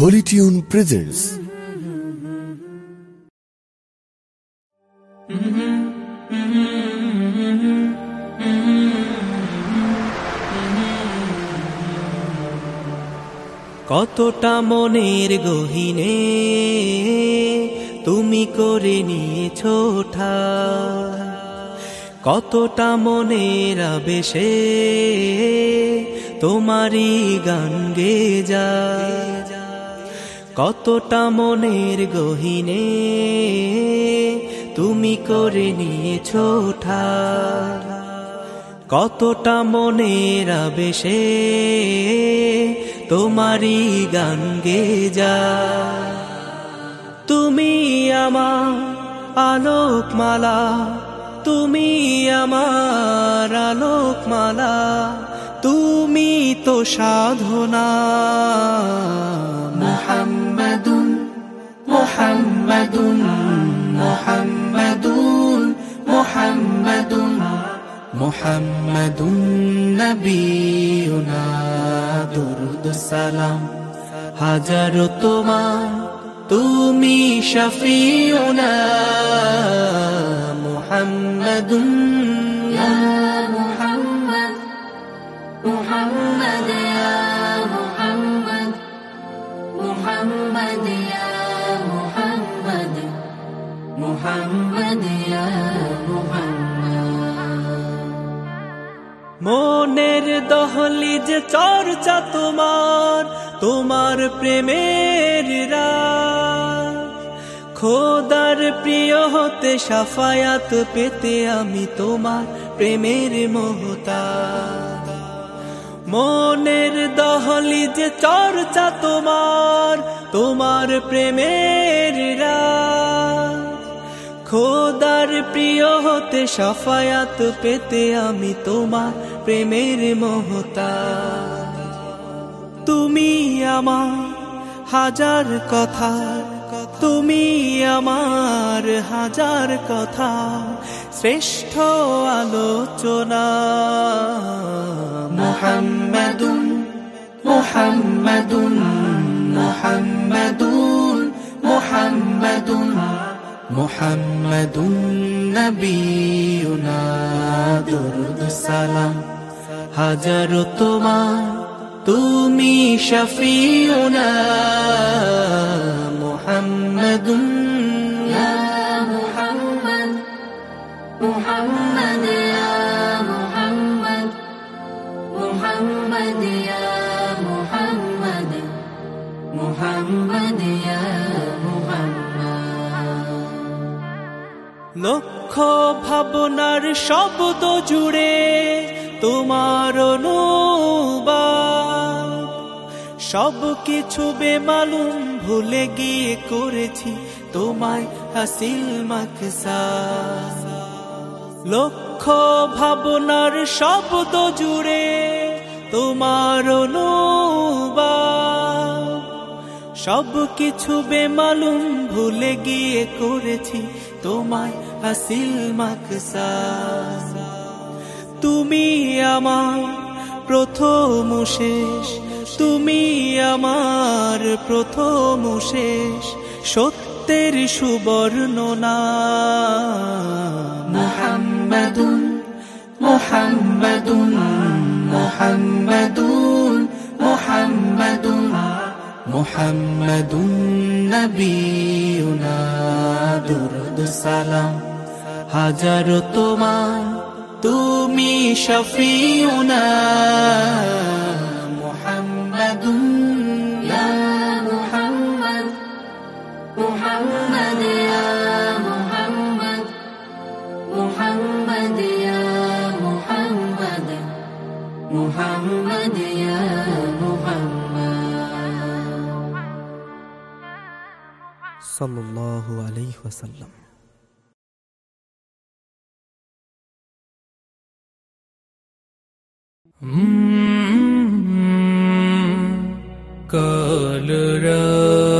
Holi tune presents কতটা মনের গহিনে তুমি করে নিয়েছ। কতটা মনের আবেশে তোমারই গান গে যায় কতটা মনের গহিনে তুমি করে নিয়েছ ঠাই। কতটা মনের আবেশে তোমারই গান গে যায় তুমি আমার আলোকমালা, তুমি আমার আলোকমালা, তুমি তো সাধনা মোহাম্মদুন মোহাম্মদুন মোহাম্মদুন মোহাম্মদুন মোহাম্মদুন নবীনা দুরুদ সালাম হাজারো তোমার তুমি শফিউনা মুহাম্মাদুন يا محمد محمد يا محمد محمد মনের দহলি যে চর্চা তোমার তোমার প্রেমের খোদার প্রিয় হতে সাফায়াত পেতে আমি তোমার প্রেমের মহতা মনের দহলি যে চর্চা তোমার তোমার প্রেমের রা খোদার প্রিয় হতে সাফায়াত পেতে আমি তোমার প্রেমের মহতা তুমি আমার হাজার কথা, তুমি আমার হাজার কথা, শ্রেষ্ঠ আলোচনা। মোহাম্মদুন মোহাম্মদুন মোহাম্মদুন মোহাম্মদুন। মোহাম্মদুন নবীনা দুরুদ সালাম হাজারো তোমার তুমি শফিউনা মোহাম্মদুন يا محمد محمد يا محمد محمد يا محمد محمد يا محمد লক্ষ ভাবনার শব্দ জুড়ে তোমার সব কিছু বেমালুম ভুলে গিয়ে করেছি তোমায় হাসিল লক্ষ ভাবনার শব্দ জুড়ে তোমার অনুবাদ সব কিছু বেমালুম ভুলে গিয়ে করেছি তোমায় হাসিল তুমি আমার প্রথম শেষ, তুমি আমার প্রথম শেষ, সত্যের সুবর্ণনা। মোহাম্মদুন মোহাম্মদুন মোহাম্মদুন। মোহাম্মদুন নবীনা দুরুদ সালাম হাজারো তোমার তুমি শফিউনা মোহাম্মদুন يا محمد محمد يا محمد محمد يا محمد محمد يا محمد صلى الله عليه وسلم. കാലരാ